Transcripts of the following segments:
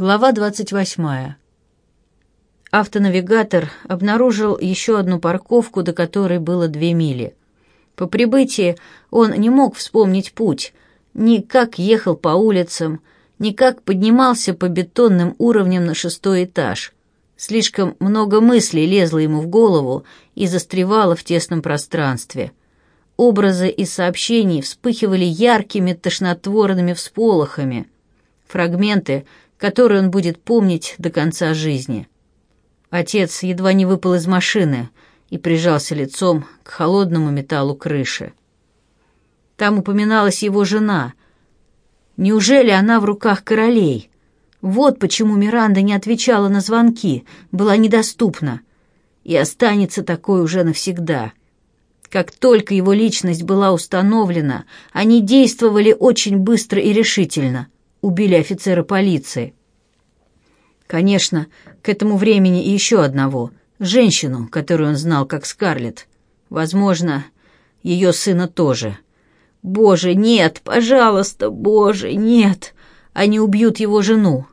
Глава 28. Автонавигатор обнаружил еще одну парковку, до которой было две мили. По прибытии он не мог вспомнить путь, ни как ехал по улицам, ни как поднимался по бетонным уровням на шестой этаж. Слишком много мыслей лезло ему в голову и застревало в тесном пространстве. Образы и сообщения вспыхивали яркими тошнотворными всполохами. Фрагменты — которую он будет помнить до конца жизни. Отец едва не выпал из машины и прижался лицом к холодному металлу крыши. Там упоминалась его жена. Неужели она в руках королей? Вот почему Миранда не отвечала на звонки, была недоступна. И останется такой уже навсегда. Как только его личность была установлена, они действовали очень быстро и решительно. Убили офицера полиции. Конечно, к этому времени и еще одного, женщину, которую он знал как Скарлетт. Возможно, ее сына тоже. «Боже, нет! Пожалуйста, боже, нет! Они убьют его жену!»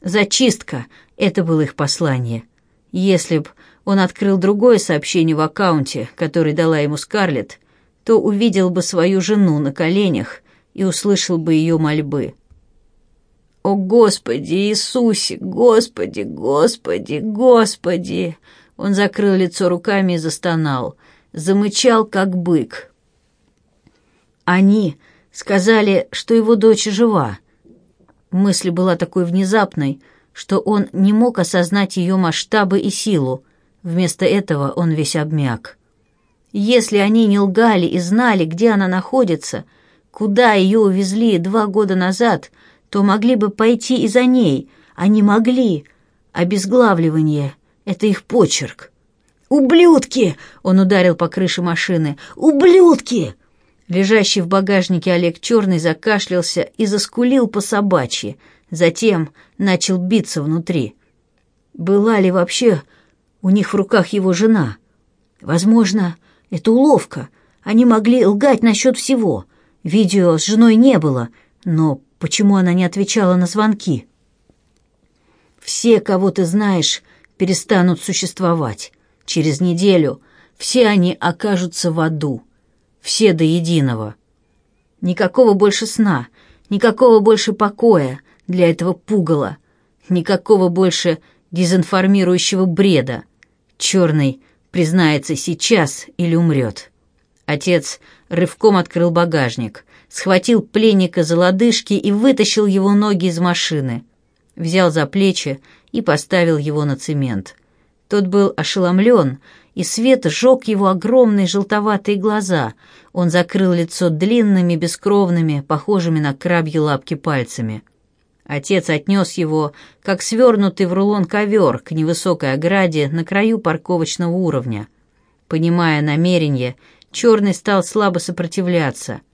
«Зачистка!» — это было их послание. Если б он открыл другое сообщение в аккаунте, которое дала ему Скарлетт, то увидел бы свою жену на коленях и услышал бы ее мольбы. О, Господи, Иисусе, Господи, Господи, Господи!» Он закрыл лицо руками и застонал. Замычал, как бык. Они сказали, что его дочь жива. Мысль была такой внезапной, что он не мог осознать ее масштабы и силу. Вместо этого он весь обмяк. Если они не лгали и знали, где она находится, куда ее увезли два года назад — то могли бы пойти и за ней. Они могли. Обезглавливание — это их почерк. «Ублюдки!» — он ударил по крыше машины. «Ублюдки!» Лежащий в багажнике Олег Черный закашлялся и заскулил по собачьи. Затем начал биться внутри. Была ли вообще у них в руках его жена? Возможно, это уловка. Они могли лгать насчет всего. Видео с женой не было, но Почему она не отвечала на звонки? Все, кого ты знаешь, перестанут существовать. Через неделю все они окажутся в аду. Все до единого. Никакого больше сна, никакого больше покоя для этого пугала, никакого больше дезинформирующего бреда. Черный признается сейчас или умрет. Отец рывком открыл багажник схватил пленника за лодыжки и вытащил его ноги из машины. Взял за плечи и поставил его на цемент. Тот был ошеломлен, и свет сжег его огромные желтоватые глаза. Он закрыл лицо длинными, бескровными, похожими на крабьи лапки пальцами. Отец отнес его, как свернутый в рулон ковер, к невысокой ограде на краю парковочного уровня. Понимая намерение, черный стал слабо сопротивляться —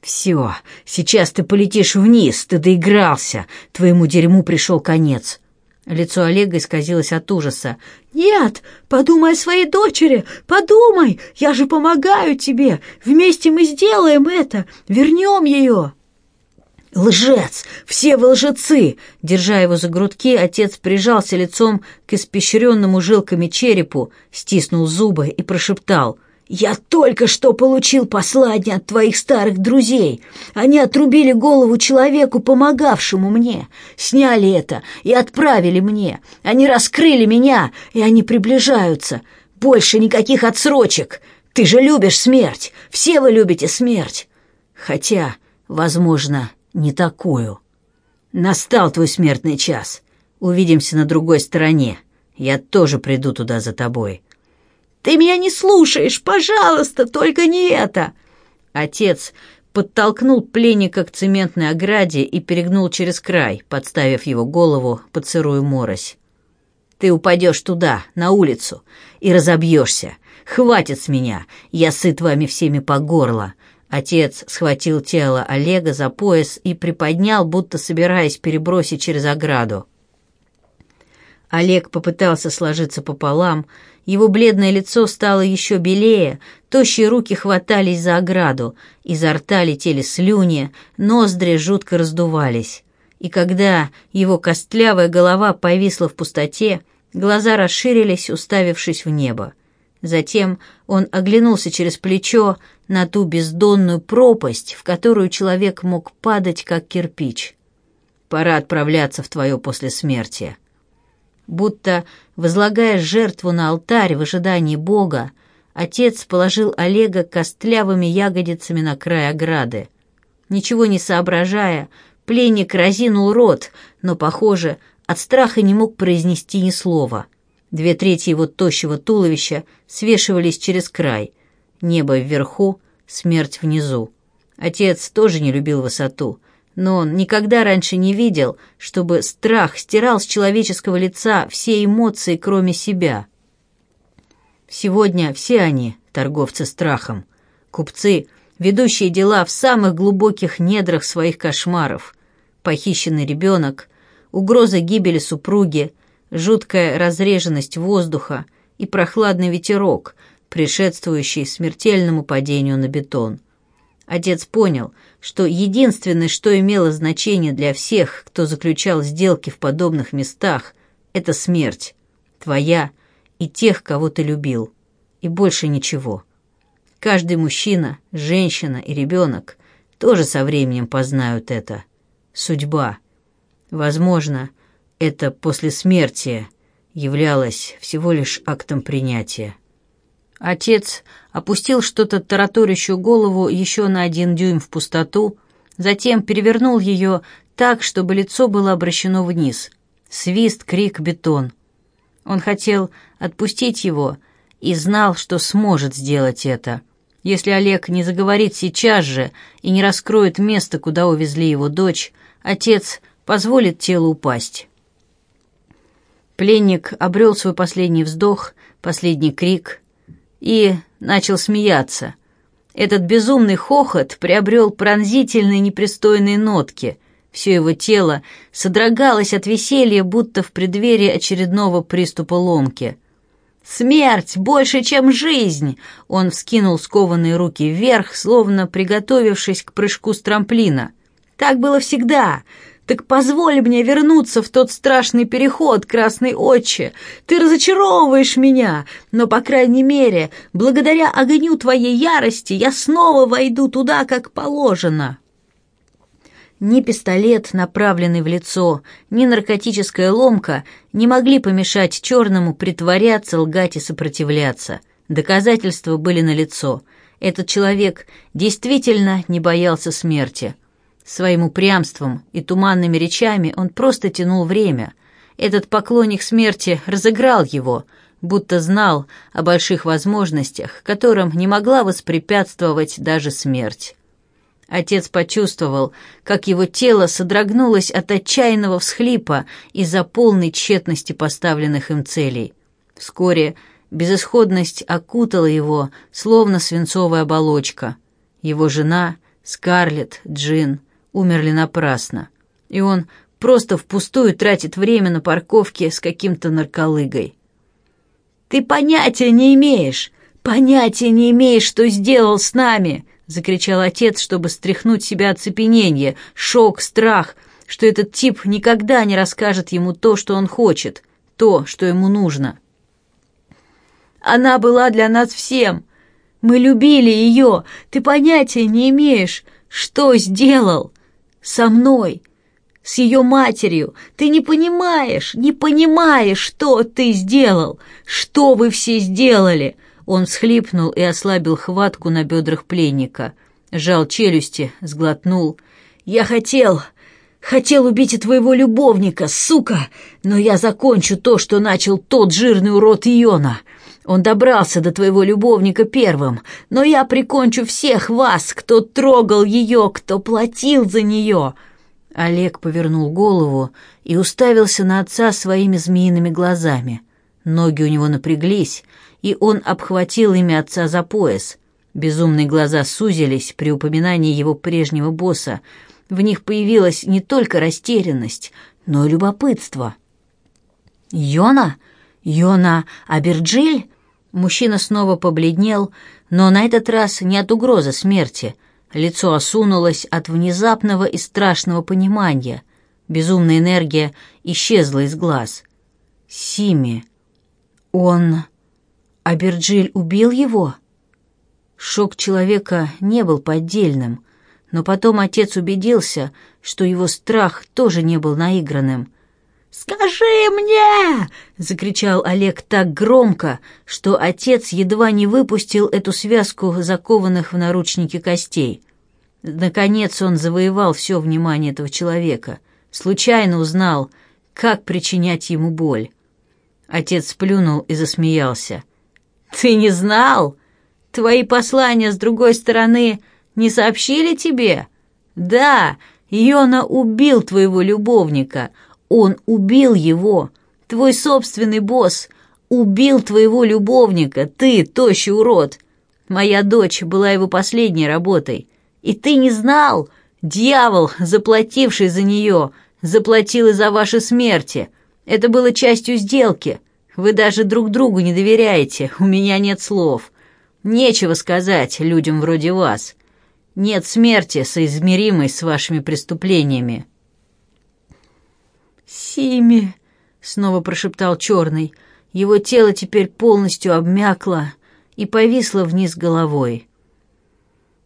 «Все, сейчас ты полетишь вниз, ты доигрался, твоему дерьму пришел конец». Лицо Олега исказилось от ужаса. «Нет, подумай о своей дочери, подумай, я же помогаю тебе, вместе мы сделаем это, вернем ее». «Лжец! Все вы лжецы!» Держа его за грудки, отец прижался лицом к испещренному жилками черепу, стиснул зубы и прошептал — «Я только что получил послание от твоих старых друзей. Они отрубили голову человеку, помогавшему мне, сняли это и отправили мне. Они раскрыли меня, и они приближаются. Больше никаких отсрочек. Ты же любишь смерть. Все вы любите смерть. Хотя, возможно, не такую. Настал твой смертный час. Увидимся на другой стороне. Я тоже приду туда за тобой». Ты меня не слушаешь! Пожалуйста, только не это!» Отец подтолкнул пленника к цементной ограде и перегнул через край, подставив его голову под сырую морось. «Ты упадешь туда, на улицу, и разобьешься. Хватит с меня, я сыт вами всеми по горло». Отец схватил тело Олега за пояс и приподнял, будто собираясь перебросить через ограду. Олег попытался сложиться пополам, его бледное лицо стало еще белее, тощие руки хватались за ограду, изо рта летели слюни, ноздри жутко раздувались. И когда его костлявая голова повисла в пустоте, глаза расширились, уставившись в небо. Затем он оглянулся через плечо на ту бездонную пропасть, в которую человек мог падать, как кирпич. «Пора отправляться в твое послесмертие», будто возлагая жертву на алтарь в ожидании Бога, отец положил Олега костлявыми ягодицами на край ограды. Ничего не соображая, пленник разинул рот, но, похоже, от страха не мог произнести ни слова. Две трети его тощего туловища свешивались через край. Небо вверху, смерть внизу. Отец тоже не любил высоту — но он никогда раньше не видел, чтобы страх стирал с человеческого лица все эмоции, кроме себя. Сегодня все они – торговцы страхом, купцы, ведущие дела в самых глубоких недрах своих кошмаров, похищенный ребенок, угроза гибели супруги, жуткая разреженность воздуха и прохладный ветерок, предшествующий смертельному падению на бетон – Отец понял, что единственное, что имело значение для всех, кто заключал сделки в подобных местах, это смерть, твоя и тех, кого ты любил, и больше ничего. Каждый мужчина, женщина и ребенок тоже со временем познают это. Судьба. Возможно, это после смерти являлось всего лишь актом принятия. Отец опустил что-то тараторящую голову еще на один дюйм в пустоту, затем перевернул ее так, чтобы лицо было обращено вниз. Свист, крик, бетон. Он хотел отпустить его и знал, что сможет сделать это. Если Олег не заговорит сейчас же и не раскроет место, куда увезли его дочь, отец позволит телу упасть. Пленник обрел свой последний вздох, последний крик — и начал смеяться. Этот безумный хохот приобрел пронзительные непристойные нотки. Все его тело содрогалось от веселья, будто в преддверии очередного приступа ломки. «Смерть больше, чем жизнь!» Он вскинул скованные руки вверх, словно приготовившись к прыжку с трамплина. «Так было всегда. Так позволь мне вернуться в тот страшный переход, красный отче. Ты разочаровываешь меня, но, по крайней мере, благодаря огню твоей ярости я снова войду туда, как положено». Ни пистолет, направленный в лицо, ни наркотическая ломка не могли помешать черному притворяться, лгать и сопротивляться. Доказательства были налицо. Этот человек действительно не боялся смерти. Своим упрямством и туманными речами он просто тянул время. Этот поклонник смерти разыграл его, будто знал о больших возможностях, которым не могла воспрепятствовать даже смерть. Отец почувствовал, как его тело содрогнулось от отчаянного всхлипа из-за полной тщетности поставленных им целей. Вскоре безысходность окутала его, словно свинцовая оболочка. Его жена, Скарлетт, Джин — умерли напрасно, и он просто впустую тратит время на парковке с каким-то нарколыгой. «Ты понятия не имеешь! Понятия не имеешь, что сделал с нами!» — закричал отец, чтобы стряхнуть себя оцепенение, шок, страх, что этот тип никогда не расскажет ему то, что он хочет, то, что ему нужно. «Она была для нас всем! Мы любили ее! Ты понятия не имеешь, что сделал!» со мной, с ее матерью. Ты не понимаешь, не понимаешь, что ты сделал, что вы все сделали!» Он всхлипнул и ослабил хватку на бедрах пленника. Жал челюсти, сглотнул. «Я хотел, хотел убить и твоего любовника, сука! Но я закончу то, что начал тот жирный урод Иона!» Он добрался до твоего любовника первым, но я прикончу всех вас, кто трогал ее, кто платил за нее!» Олег повернул голову и уставился на отца своими змеиными глазами. Ноги у него напряглись, и он обхватил ими отца за пояс. Безумные глаза сузились при упоминании его прежнего босса. В них появилась не только растерянность, но и любопытство. «Йона?» Йона Аберджиль? Мужчина снова побледнел, но на этот раз не от угрозы смерти. Лицо осунулось от внезапного и страшного понимания. Безумная энергия исчезла из глаз. Сими. Он... Аберджиль убил его? Шок человека не был поддельным, но потом отец убедился, что его страх тоже не был наигранным — «Скажи мне!» — закричал Олег так громко, что отец едва не выпустил эту связку закованных в наручники костей. Наконец он завоевал все внимание этого человека, случайно узнал, как причинять ему боль. Отец плюнул и засмеялся. «Ты не знал? Твои послания с другой стороны не сообщили тебе? Да, Йона убил твоего любовника, он убил его. Твой собственный босс убил твоего любовника. Ты, тощий урод. Моя дочь была его последней работой. И ты не знал? Дьявол, заплативший за нее, заплатил и за ваши смерти. Это было частью сделки. Вы даже друг другу не доверяете. У меня нет слов. Нечего сказать людям вроде вас. Нет смерти, соизмеримой с вашими преступлениями. «Сими!» — снова прошептал черный. Его тело теперь полностью обмякло и повисло вниз головой.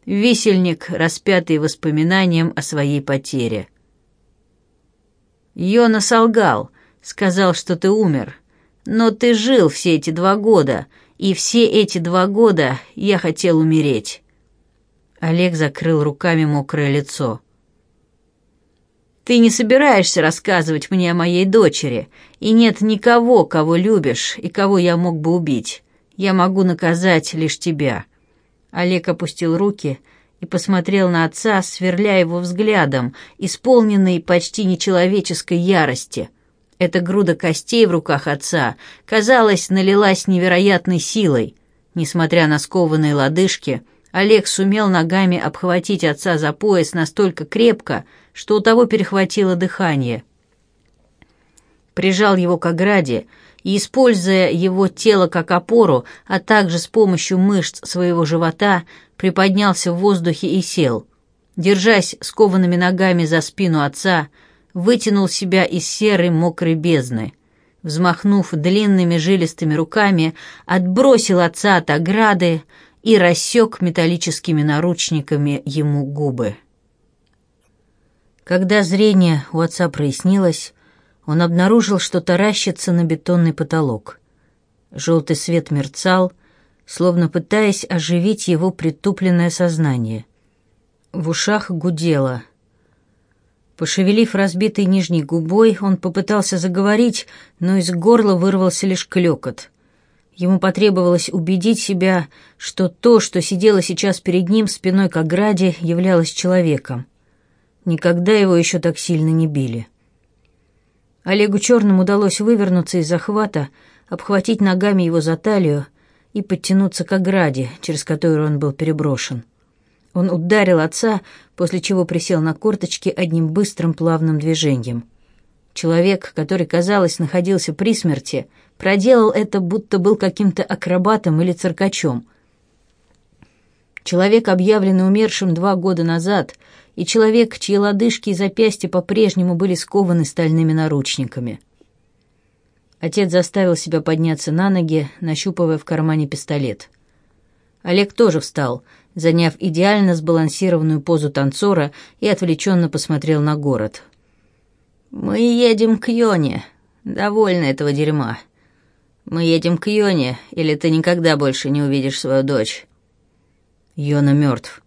Висельник, распятый воспоминанием о своей потере. «Йона солгал, сказал, что ты умер. Но ты жил все эти два года, и все эти два года я хотел умереть». Олег закрыл руками мокрое лицо. Ты не собираешься рассказывать мне о моей дочери, и нет никого, кого любишь и кого я мог бы убить. Я могу наказать лишь тебя». Олег опустил руки и посмотрел на отца, сверля его взглядом, исполненный почти нечеловеческой ярости. Эта груда костей в руках отца, казалось, налилась невероятной силой. Несмотря на скованные лодыжки, Олег сумел ногами обхватить отца за пояс настолько крепко, что у того перехватило дыхание. Прижал его к ограде и, используя его тело как опору, а также с помощью мышц своего живота, приподнялся в воздухе и сел. Держась скованными ногами за спину отца, вытянул себя из серой мокрой бездны. Взмахнув длинными жилистыми руками, отбросил отца от ограды и рассек металлическими наручниками ему губы. Когда зрение у отца прояснилось, он обнаружил, что таращится на бетонный потолок. Желтый свет мерцал, словно пытаясь оживить его притупленное сознание. В ушах гудело. Пошевелив разбитой нижней губой, он попытался заговорить, но из горла вырвался лишь клёкот. Ему потребовалось убедить себя, что то, что сидело сейчас перед ним спиной к ограде, являлось человеком — Никогда его еще так сильно не били. Олегу Черному удалось вывернуться из захвата, обхватить ногами его за талию и подтянуться к ограде, через которую он был переброшен. Он ударил отца, после чего присел на корточки одним быстрым плавным движением. Человек, который, казалось, находился при смерти, проделал это, будто был каким-то акробатом или циркачом. Человек, объявленный умершим два года назад — и человек, чьи лодыжки и запястья по-прежнему были скованы стальными наручниками. Отец заставил себя подняться на ноги, нащупывая в кармане пистолет. Олег тоже встал, заняв идеально сбалансированную позу танцора и отвлеченно посмотрел на город. «Мы едем к Йоне. Довольно этого дерьма. Мы едем к Йоне, или ты никогда больше не увидишь свою дочь». Йона мертв.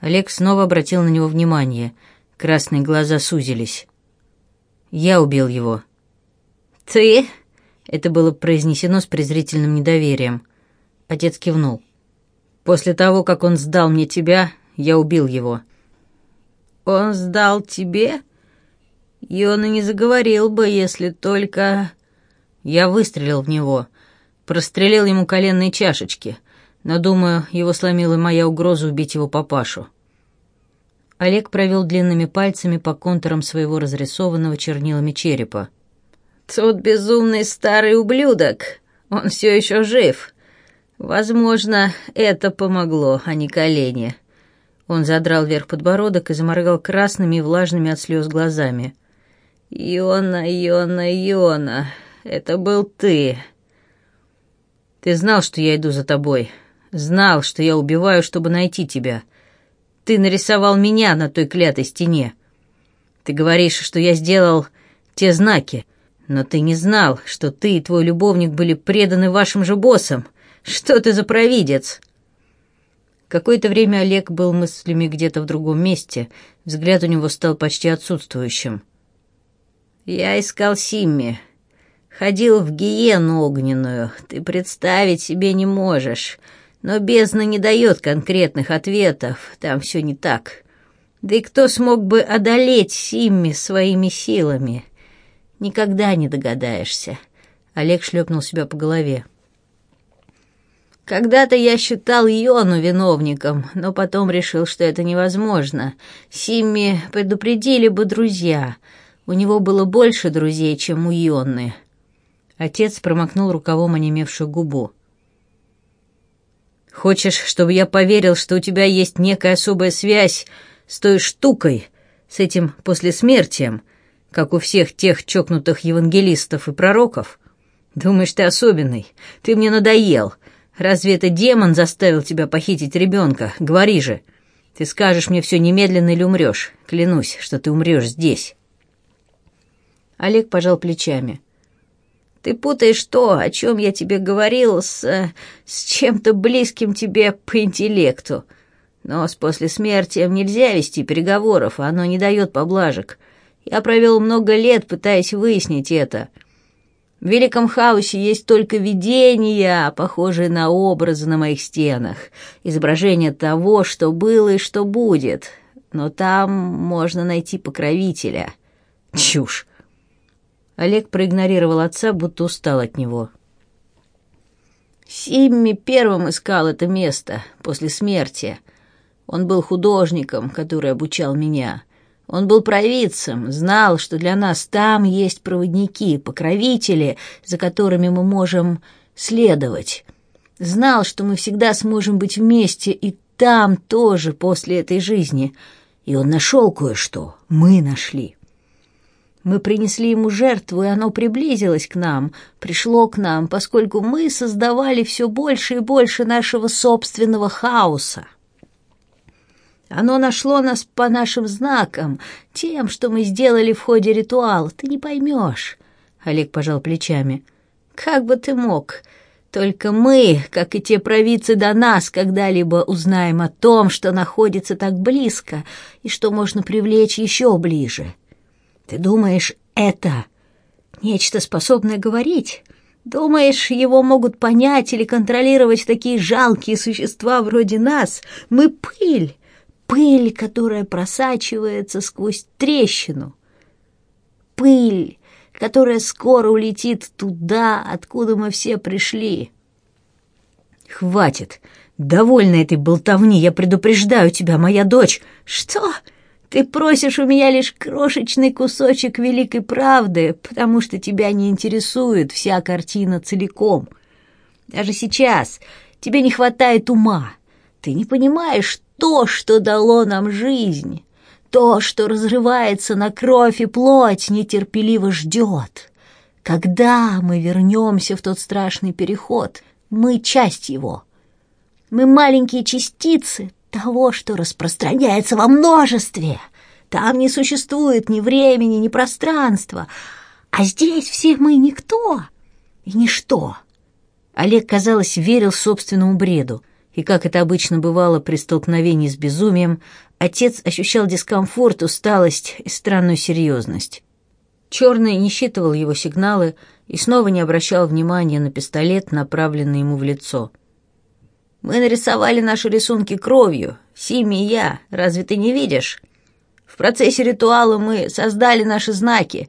Олег снова обратил на него внимание. Красные глаза сузились. «Я убил его». «Ты?» — это было произнесено с презрительным недоверием. Отец кивнул. «После того, как он сдал мне тебя, я убил его». «Он сдал тебе?» «И он и не заговорил бы, если только...» Я выстрелил в него, прострелил ему коленные чашечки — но, думаю, его сломила моя угроза убить его папашу. Олег провел длинными пальцами по контурам своего разрисованного чернилами черепа. «Тот безумный старый ублюдок! Он все еще жив! Возможно, это помогло, а не колени!» Он задрал вверх подбородок и заморгал красными и влажными от слез глазами. «Йона, Йона, Йона, это был ты!» «Ты знал, что я иду за тобой», Знал, что я убиваю, чтобы найти тебя. Ты нарисовал меня на той клятой стене. Ты говоришь, что я сделал те знаки, но ты не знал, что ты и твой любовник были преданы вашим же боссам. Что ты за провидец?» Какое-то время Олег был мыслями где-то в другом месте, взгляд у него стал почти отсутствующим. «Я искал Симми. Ходил в гиену огненную, ты представить себе не можешь. Но бездна не дает конкретных ответов, там все не так. Да и кто смог бы одолеть Симми своими силами? Никогда не догадаешься. Олег шлепнул себя по голове. Когда-то я считал Йону виновником, но потом решил, что это невозможно. Симми предупредили бы друзья. У него было больше друзей, чем у Йоны. Отец промокнул рукавом онемевшую губу. Хочешь, чтобы я поверил, что у тебя есть некая особая связь с той штукой, с этим послесмертием, как у всех тех чокнутых евангелистов и пророков? Думаешь, ты особенный? Ты мне надоел. Разве это демон заставил тебя похитить ребенка? Говори же. Ты скажешь мне все немедленно или умрешь. Клянусь, что ты умрешь здесь». Олег пожал плечами. Ты путаешь то, о чем я тебе говорил, с, с чем-то близким тебе по интеллекту. Но с после смерти нельзя вести переговоров, а оно не дает поблажек. Я провел много лет, пытаясь выяснить это. В великом хаосе есть только видения, похожие на образы на моих стенах, изображение того, что было и что будет. Но там можно найти покровителя. Чушь. Олег проигнорировал отца, будто устал от него. Симми первым искал это место после смерти. Он был художником, который обучал меня. Он был провидцем, знал, что для нас там есть проводники, покровители, за которыми мы можем следовать. Знал, что мы всегда сможем быть вместе и там тоже после этой жизни. И он нашел кое-что. Мы нашли. Мы принесли ему жертву, и оно приблизилось к нам, пришло к нам, поскольку мы создавали все больше и больше нашего собственного хаоса. Оно нашло нас по нашим знакам, тем, что мы сделали в ходе ритуала. Ты не поймешь. Олег пожал плечами. Как бы ты мог? Только мы, как и те провидцы до нас, когда-либо узнаем о том, что находится так близко и что можно привлечь еще ближе. — ты думаешь, это нечто способное говорить? Думаешь, его могут понять или контролировать такие жалкие существа вроде нас? Мы пыль, пыль, которая просачивается сквозь трещину. Пыль, которая скоро улетит туда, откуда мы все пришли. Хватит. Довольно этой болтовни, я предупреждаю тебя, моя дочь. Что? Ты просишь у меня лишь крошечный кусочек великой правды, потому что тебя не интересует вся картина целиком. Даже сейчас тебе не хватает ума. Ты не понимаешь то, что дало нам жизнь. То, что разрывается на кровь и плоть, нетерпеливо ждет. Когда мы вернемся в тот страшный переход, мы часть его. Мы маленькие частицы, того, что распространяется во множестве. Там не существует ни времени, ни пространства. А здесь все мы никто и ничто. Олег, казалось, верил собственному бреду. И, как это обычно бывало при столкновении с безумием, отец ощущал дискомфорт, усталость и странную серьезность. Черный не считывал его сигналы и снова не обращал внимания на пистолет, направленный ему в лицо — мы нарисовали наши рисунки кровью, Сими и я, разве ты не видишь? В процессе ритуала мы создали наши знаки,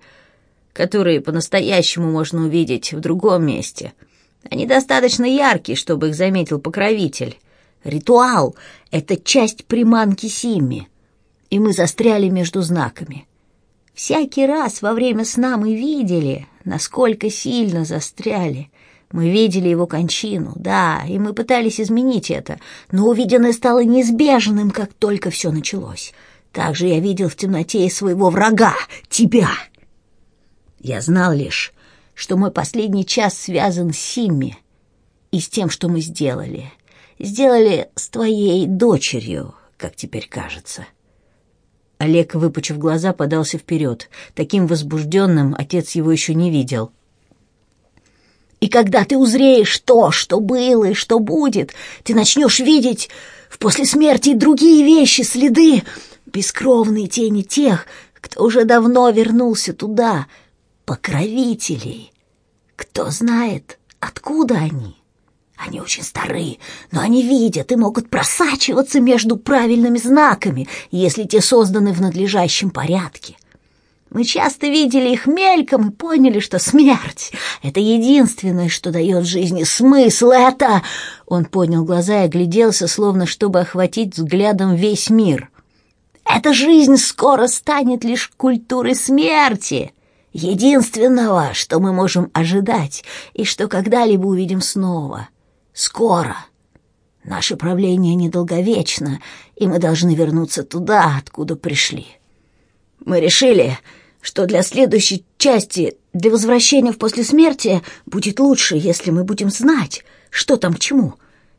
которые по-настоящему можно увидеть в другом месте. Они достаточно яркие, чтобы их заметил покровитель. Ритуал — это часть приманки Сими, и мы застряли между знаками. Всякий раз во время сна мы видели, насколько сильно застряли, мы видели его кончину, да, и мы пытались изменить это, но увиденное стало неизбежным, как только все началось. Также я видел в темноте и своего врага, тебя. Я знал лишь, что мой последний час связан с Симми и с тем, что мы сделали. Сделали с твоей дочерью, как теперь кажется». Олег, выпучив глаза, подался вперед. Таким возбужденным отец его еще не видел. И когда ты узреешь то, что было и что будет, ты начнешь видеть в после смерти другие вещи, следы, бескровные тени тех, кто уже давно вернулся туда, покровителей. Кто знает, откуда они? Они очень стары, но они видят и могут просачиваться между правильными знаками, если те созданы в надлежащем порядке. — мы часто видели их мельком и поняли, что смерть — это единственное, что дает жизни смысл. Это...» Он поднял глаза и огляделся, словно чтобы охватить взглядом весь мир. «Эта жизнь скоро станет лишь культурой смерти, единственного, что мы можем ожидать и что когда-либо увидим снова. Скоро. Наше правление недолговечно, и мы должны вернуться туда, откуда пришли». Мы решили, что для следующей части, для возвращения в после смерти, будет лучше, если мы будем знать, что там к чему,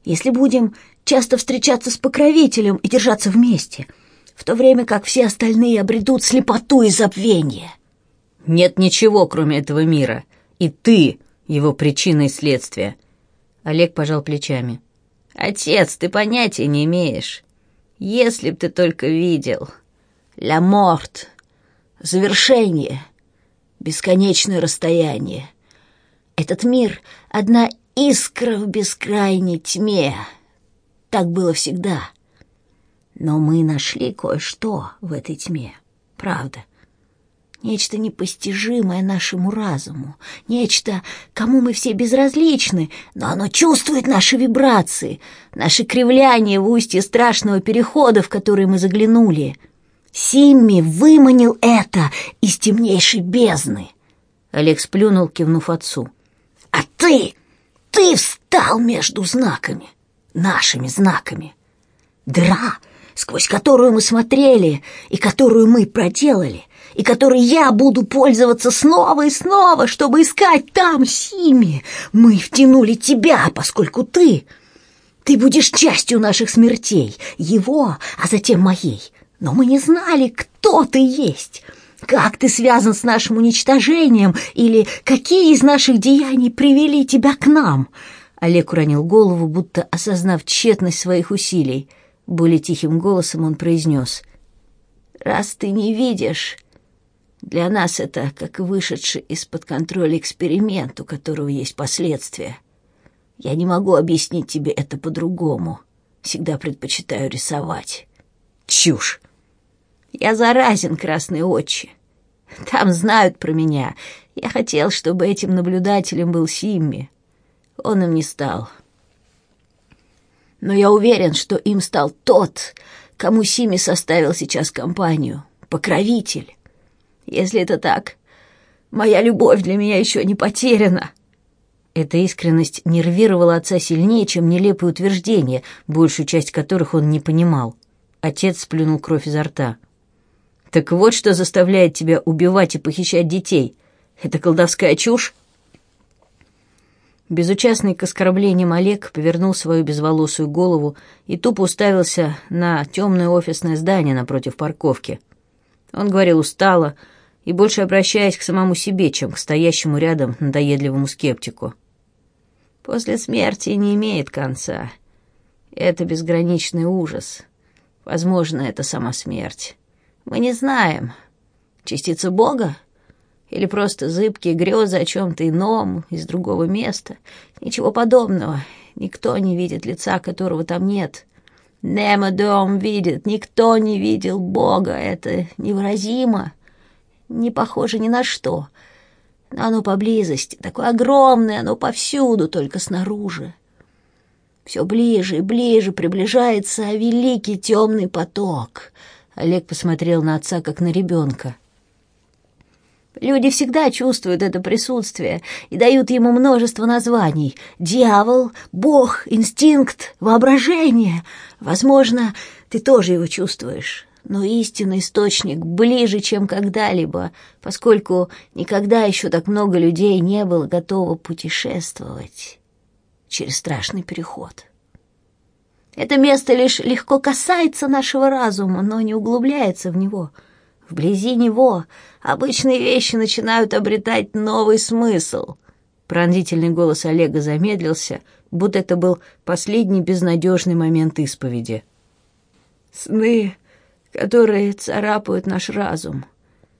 если будем часто встречаться с покровителем и держаться вместе, в то время как все остальные обретут слепоту и забвение. Нет ничего, кроме этого мира, и ты его причина и следствие. Олег пожал плечами. Отец, ты понятия не имеешь. Если б ты только видел. Ля морт, завершение, бесконечное расстояние. Этот мир — одна искра в бескрайней тьме. Так было всегда. Но мы нашли кое-что в этой тьме, правда. Нечто непостижимое нашему разуму, нечто, кому мы все безразличны, но оно чувствует наши вибрации, наши кривляния в устье страшного перехода, в который мы заглянули — Симми выманил это из темнейшей бездны. Олег сплюнул, кивнув отцу. А ты, ты встал между знаками, нашими знаками. Дыра, сквозь которую мы смотрели и которую мы проделали, и которой я буду пользоваться снова и снова, чтобы искать там Сими. Мы втянули тебя, поскольку ты... Ты будешь частью наших смертей, его, а затем моей. Но мы не знали, кто ты есть, как ты связан с нашим уничтожением или какие из наших деяний привели тебя к нам». Олег уронил голову, будто осознав тщетность своих усилий. Более тихим голосом он произнес. «Раз ты не видишь, для нас это как вышедший из-под контроля эксперимент, у которого есть последствия. Я не могу объяснить тебе это по-другому. Всегда предпочитаю рисовать». «Чушь!» Я заразен, красные очи. Там знают про меня. Я хотел, чтобы этим наблюдателем был Симми. Он им не стал. Но я уверен, что им стал тот, кому Симми составил сейчас компанию. Покровитель. Если это так, моя любовь для меня еще не потеряна. Эта искренность нервировала отца сильнее, чем нелепые утверждения, большую часть которых он не понимал. Отец сплюнул кровь изо рта. Так вот что заставляет тебя убивать и похищать детей. Это колдовская чушь?» Безучастный к оскорблениям Олег повернул свою безволосую голову и тупо уставился на темное офисное здание напротив парковки. Он говорил устало и больше обращаясь к самому себе, чем к стоящему рядом надоедливому скептику. «После смерти не имеет конца. Это безграничный ужас. Возможно, это сама смерть. Мы не знаем, частица Бога или просто зыбкие грезы о чем-то ином, из другого места. Ничего подобного. Никто не видит лица, которого там нет. Немо дом видит, никто не видел Бога. Это невыразимо, не похоже ни на что. Но оно поблизости, такое огромное, оно повсюду, только снаружи. Все ближе и ближе приближается великий темный поток — Олег посмотрел на отца, как на ребенка. Люди всегда чувствуют это присутствие и дают ему множество названий. Дьявол, Бог, инстинкт, воображение. Возможно, ты тоже его чувствуешь. Но истинный источник ближе, чем когда-либо, поскольку никогда еще так много людей не было готово путешествовать через страшный переход. Это место лишь легко касается нашего разума, но не углубляется в него. Вблизи него обычные вещи начинают обретать новый смысл. Пронзительный голос Олега замедлился, будто это был последний безнадежный момент исповеди. «Сны, которые царапают наш разум.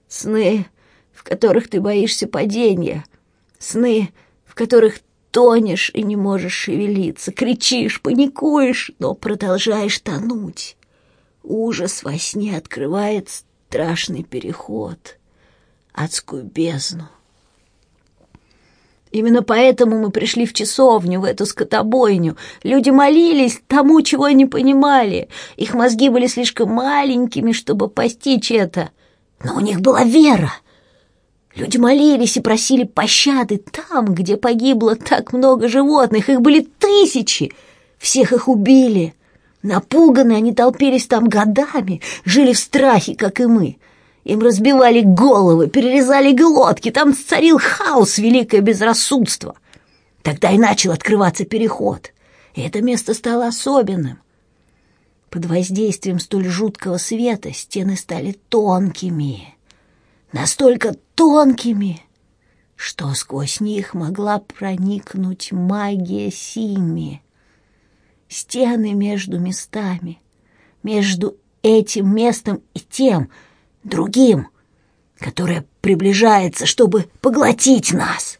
Сны, в которых ты боишься падения. Сны, в которых Тонешь и не можешь шевелиться, кричишь, паникуешь, но продолжаешь тонуть. Ужас во сне открывает страшный переход, адскую бездну. Именно поэтому мы пришли в часовню, в эту скотобойню. Люди молились тому, чего не понимали. Их мозги были слишком маленькими, чтобы постичь это. Но у них была вера — Люди молились и просили пощады там, где погибло так много животных. Их были тысячи. Всех их убили. Напуганные они толпились там годами, жили в страхе, как и мы. Им разбивали головы, перерезали глотки. Там царил хаос, великое безрассудство. Тогда и начал открываться переход. И это место стало особенным. Под воздействием столь жуткого света стены стали тонкими. Настолько тонкими, что сквозь них могла проникнуть магия Сими. Стены между местами, между этим местом и тем, другим, которое приближается, чтобы поглотить нас.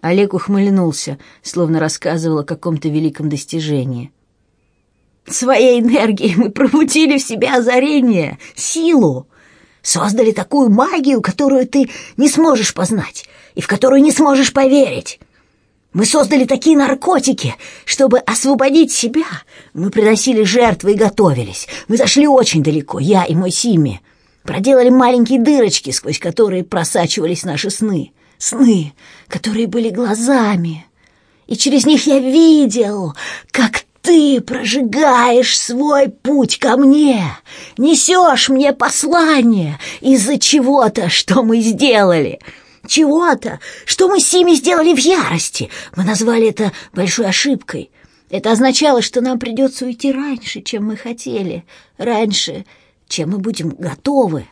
Олег ухмыльнулся, словно рассказывал о каком-то великом достижении. Своей энергией мы пробудили в себя озарение, силу создали такую магию, которую ты не сможешь познать и в которую не сможешь поверить. Мы создали такие наркотики, чтобы освободить себя. Мы приносили жертвы и готовились. Мы зашли очень далеко, я и мой Симми. Проделали маленькие дырочки, сквозь которые просачивались наши сны. Сны, которые были глазами. И через них я видел, как ты прожигаешь свой путь ко мне, несешь мне послание из-за чего-то, что мы сделали, чего-то, что мы с ними сделали в ярости. Мы назвали это большой ошибкой. Это означало, что нам придется уйти раньше, чем мы хотели, раньше, чем мы будем готовы.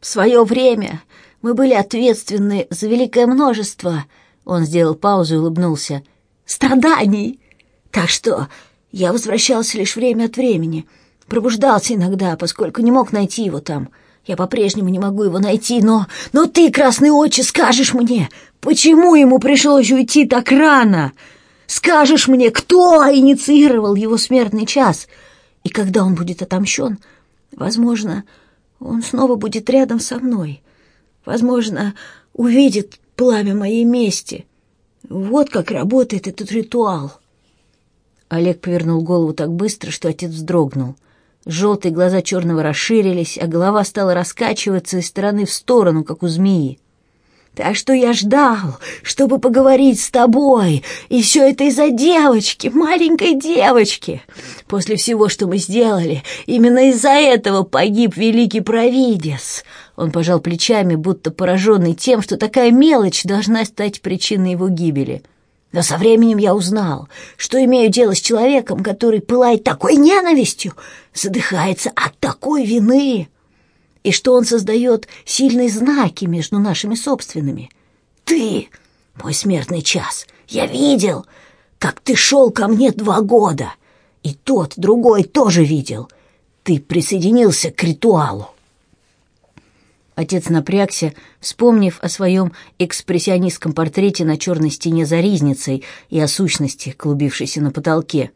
В свое время мы были ответственны за великое множество, он сделал паузу и улыбнулся, страданий, так что я возвращался лишь время от времени, пробуждался иногда, поскольку не мог найти его там. Я по-прежнему не могу его найти, но... Но ты, красный очи, скажешь мне, почему ему пришлось уйти так рано? Скажешь мне, кто инициировал его смертный час? И когда он будет отомщен, возможно, он снова будет рядом со мной. Возможно, увидит пламя моей мести. Вот как работает этот ритуал». Олег повернул голову так быстро, что отец вздрогнул. Желтые глаза черного расширились, а голова стала раскачиваться из стороны в сторону, как у змеи. «Так что я ждал, чтобы поговорить с тобой, и все это из-за девочки, маленькой девочки. После всего, что мы сделали, именно из-за этого погиб великий провидец». Он пожал плечами, будто пораженный тем, что такая мелочь должна стать причиной его гибели. — но со временем я узнал, что имею дело с человеком, который пылает такой ненавистью, задыхается от такой вины, и что он создает сильные знаки между нашими собственными. Ты, мой смертный час, я видел, как ты шел ко мне два года, и тот, другой тоже видел. Ты присоединился к ритуалу. Отец напрягся, вспомнив о своем экспрессионистском портрете на черной стене за ризницей и о сущности, клубившейся на потолке.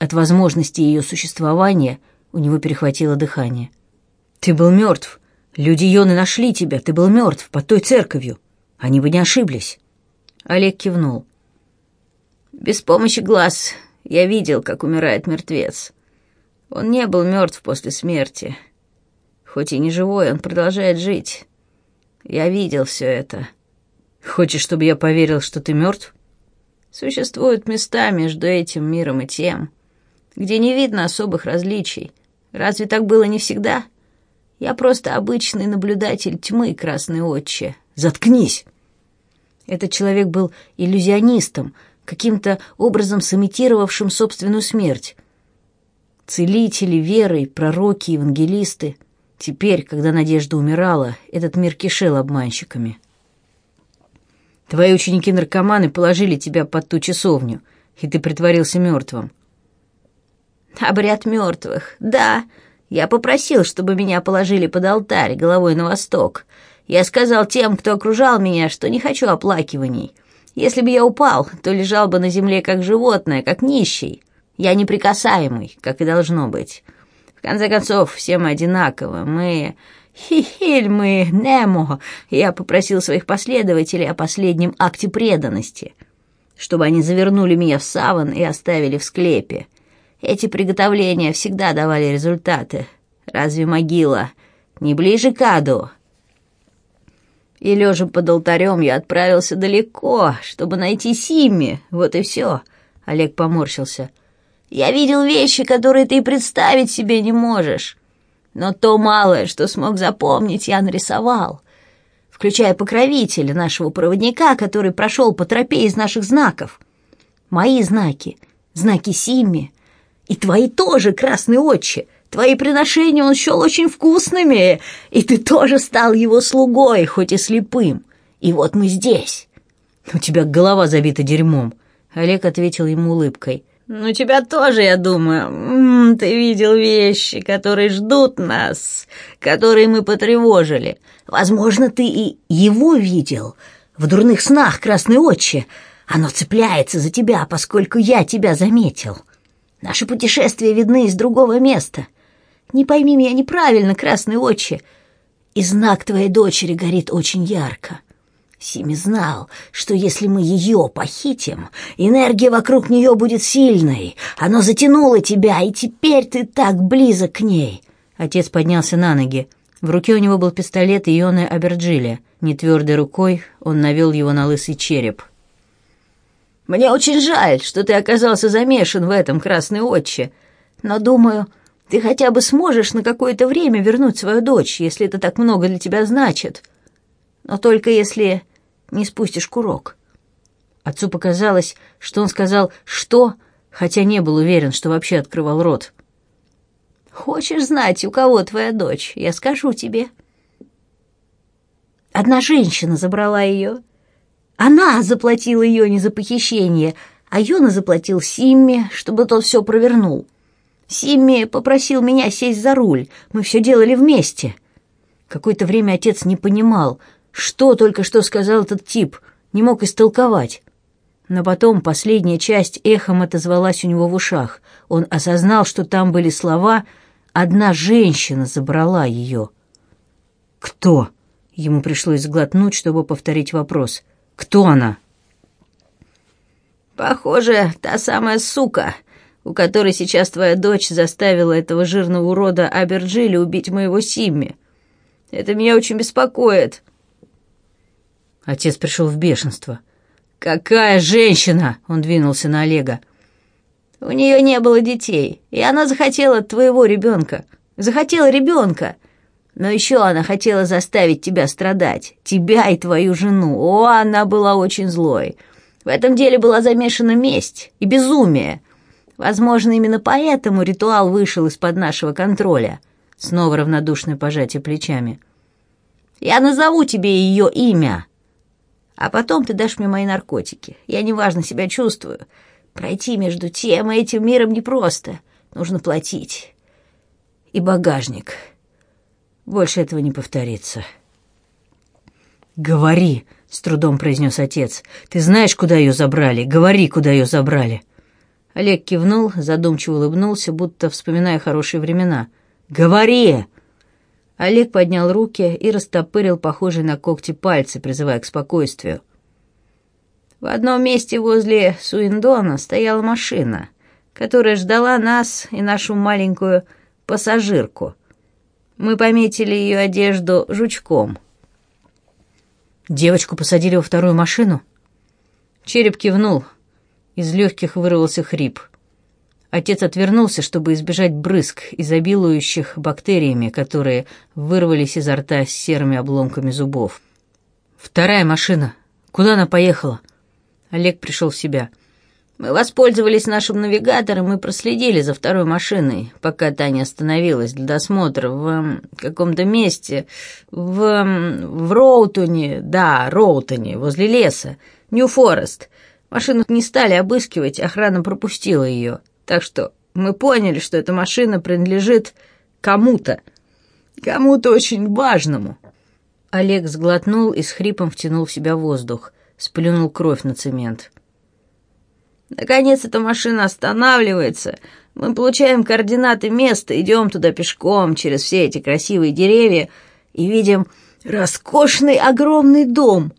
От возможности ее существования у него перехватило дыхание. «Ты был мертв. Люди Йоны нашли тебя. Ты был мертв под той церковью. Они бы не ошиблись». Олег кивнул. «Без помощи глаз я видел, как умирает мертвец. Он не был мертв после смерти». Хоть и не живой, он продолжает жить. Я видел все это. Хочешь, чтобы я поверил, что ты мертв? Существуют места между этим миром и тем, где не видно особых различий. Разве так было не всегда? Я просто обычный наблюдатель тьмы, красный отче. Заткнись! Этот человек был иллюзионистом, каким-то образом сымитировавшим собственную смерть. Целители, веры, пророки, евангелисты. Теперь, когда надежда умирала, этот мир кишел обманщиками. Твои ученики-наркоманы положили тебя под ту часовню, и ты притворился мертвым. «Обряд мертвых, да. Я попросил, чтобы меня положили под алтарь головой на восток. Я сказал тем, кто окружал меня, что не хочу оплакиваний. Если бы я упал, то лежал бы на земле как животное, как нищий. Я неприкасаемый, как и должно быть». В конце концов, всем одинаково. Мы... Хихельмы, Немо. Я попросил своих последователей о последнем акте преданности, чтобы они завернули меня в саван и оставили в склепе. Эти приготовления всегда давали результаты. Разве могила не ближе к аду?» И, лежа под алтарем, я отправился далеко, чтобы найти Симми. Вот и все. Олег поморщился. — я видел вещи, которые ты представить себе не можешь. Но то малое, что смог запомнить, я нарисовал, включая покровителя нашего проводника, который прошел по тропе из наших знаков. Мои знаки, знаки Симми, и твои тоже, красные отче. Твои приношения он счел очень вкусными, и ты тоже стал его слугой, хоть и слепым. И вот мы здесь. У тебя голова забита дерьмом, — Олег ответил ему улыбкой. — «Ну, тебя тоже, я думаю. Ты видел вещи, которые ждут нас, которые мы потревожили. Возможно, ты и его видел. В дурных снах, красные очи. Оно цепляется за тебя, поскольку я тебя заметил. Наши путешествия видны из другого места. Не пойми меня неправильно, красные очи. И знак твоей дочери горит очень ярко. Сими знал, что если мы ее похитим, энергия вокруг нее будет сильной. Оно затянуло тебя, и теперь ты так близок к ней. Отец поднялся на ноги. В руке у него был пистолет Ионы Аберджиля. Нетвердой рукой он навел его на лысый череп. «Мне очень жаль, что ты оказался замешан в этом, красный отче. Но, думаю, ты хотя бы сможешь на какое-то время вернуть свою дочь, если это так много для тебя значит. Но только если не спустишь курок. Отцу показалось, что он сказал «что», хотя не был уверен, что вообще открывал рот. «Хочешь знать, у кого твоя дочь? Я скажу тебе». Одна женщина забрала ее. Она заплатила ее не за похищение, а Йона заплатил Симме, чтобы тот все провернул. Симми попросил меня сесть за руль. Мы все делали вместе. Какое-то время отец не понимал, что только что сказал этот тип, не мог истолковать. Но потом последняя часть эхом отозвалась у него в ушах. Он осознал, что там были слова «Одна женщина забрала ее». «Кто?» Ему пришлось сглотнуть, чтобы повторить вопрос. «Кто она?» «Похоже, та самая сука, у которой сейчас твоя дочь заставила этого жирного урода Аберджили убить моего Симми. Это меня очень беспокоит. Отец пришел в бешенство. «Какая женщина!» — он двинулся на Олега. «У нее не было детей, и она захотела твоего ребенка. Захотела ребенка. Но еще она хотела заставить тебя страдать, тебя и твою жену. О, она была очень злой. В этом деле была замешана месть и безумие. Возможно, именно поэтому ритуал вышел из-под нашего контроля». Снова равнодушное пожатие плечами. «Я назову тебе ее имя!» А потом ты дашь мне мои наркотики. Я неважно себя чувствую. Пройти между тем и этим миром непросто. Нужно платить. И багажник. Больше этого не повторится. «Говори!» — с трудом произнес отец. «Ты знаешь, куда ее забрали? Говори, куда ее забрали!» Олег кивнул, задумчиво улыбнулся, будто вспоминая хорошие времена. «Говори!» Олег поднял руки и растопырил похожие на когти пальцы, призывая к спокойствию. В одном месте возле Суиндона стояла машина, которая ждала нас и нашу маленькую пассажирку. Мы пометили ее одежду жучком. «Девочку посадили во вторую машину?» Череп кивнул. Из легких вырвался хрип — Отец отвернулся, чтобы избежать брызг, изобилующих бактериями, которые вырвались изо рта с серыми обломками зубов. «Вторая машина. Куда она поехала?» Олег пришел в себя. «Мы воспользовались нашим навигатором и проследили за второй машиной, пока та не остановилась для досмотра в эм, каком-то месте, в, эм, в Роутоне, да, Роутоне, возле леса, Нью-Форест. Машину не стали обыскивать, охрана пропустила ее». Так что мы поняли, что эта машина принадлежит кому-то. Кому-то очень важному. Олег сглотнул и с хрипом втянул в себя воздух, сплюнул кровь на цемент. Наконец эта машина останавливается. Мы получаем координаты места, идем туда пешком через все эти красивые деревья и видим роскошный огромный дом.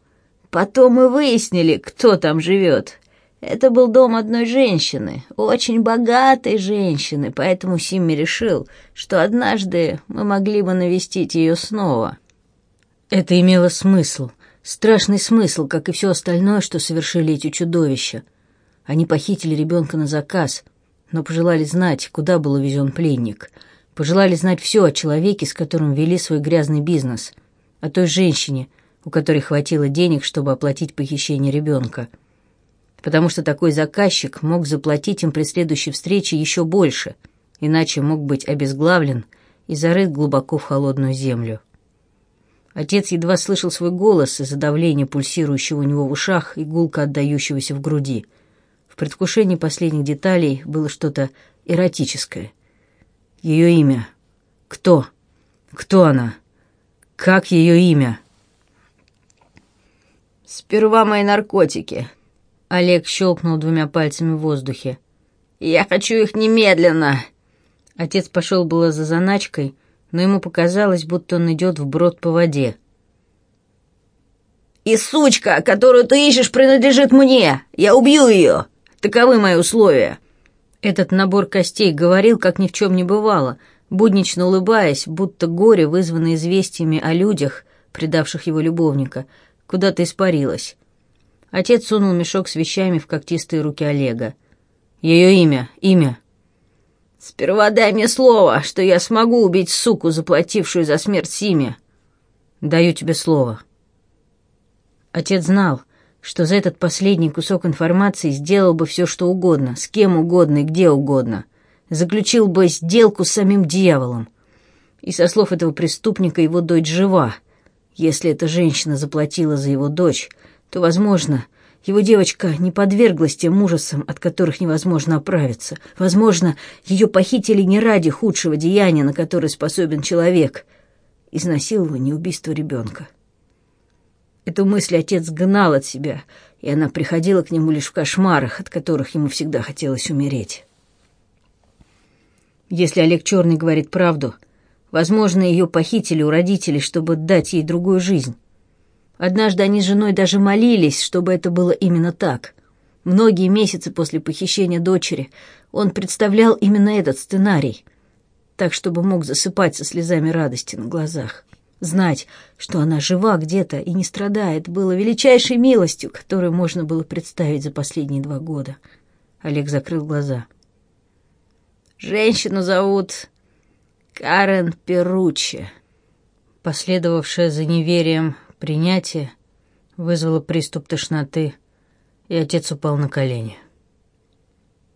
Потом мы выяснили, кто там живет. Это был дом одной женщины, очень богатой женщины, поэтому Симми решил, что однажды мы могли бы навестить ее снова. Это имело смысл, страшный смысл, как и все остальное, что совершили эти чудовища. Они похитили ребенка на заказ, но пожелали знать, куда был увезен пленник. Пожелали знать все о человеке, с которым вели свой грязный бизнес, о той женщине, у которой хватило денег, чтобы оплатить похищение ребенка — потому что такой заказчик мог заплатить им при следующей встрече еще больше, иначе мог быть обезглавлен и зарыт глубоко в холодную землю. Отец едва слышал свой голос из-за давления, пульсирующего у него в ушах и гулко отдающегося в груди. В предвкушении последних деталей было что-то эротическое. Ее имя. Кто? Кто она? Как ее имя? «Сперва мои наркотики», Олег щелкнул двумя пальцами в воздухе. «Я хочу их немедленно!» Отец пошел было за заначкой, но ему показалось, будто он идет вброд по воде. «И сучка, которую ты ищешь, принадлежит мне! Я убью ее! Таковы мои условия!» Этот набор костей говорил, как ни в чем не бывало, буднично улыбаясь, будто горе, вызванное известиями о людях, предавших его любовника, куда-то испарилось. Отец сунул мешок с вещами в когтистые руки Олега. «Ее имя, имя». «Сперва дай мне слово, что я смогу убить суку, заплатившую за смерть Симе». «Даю тебе слово». Отец знал, что за этот последний кусок информации сделал бы все, что угодно, с кем угодно и где угодно. Заключил бы сделку с самим дьяволом. И со слов этого преступника его дочь жива. Если эта женщина заплатила за его дочь, то, возможно, его девочка не подверглась тем ужасам, от которых невозможно оправиться. Возможно, ее похитили не ради худшего деяния, на которое способен человек. Изнасилование, убийство ребенка. Эту мысль отец гнал от себя, и она приходила к нему лишь в кошмарах, от которых ему всегда хотелось умереть. Если Олег Черный говорит правду, возможно, ее похитили у родителей, чтобы дать ей другую жизнь. Однажды они с женой даже молились, чтобы это было именно так. Многие месяцы после похищения дочери он представлял именно этот сценарий, так, чтобы мог засыпать со слезами радости на глазах. Знать, что она жива где-то и не страдает, было величайшей милостью, которую можно было представить за последние два года. Олег закрыл глаза. «Женщину зовут Карен Перуччи». Последовавшая за неверием Принятие вызвало приступ тошноты, и отец упал на колени.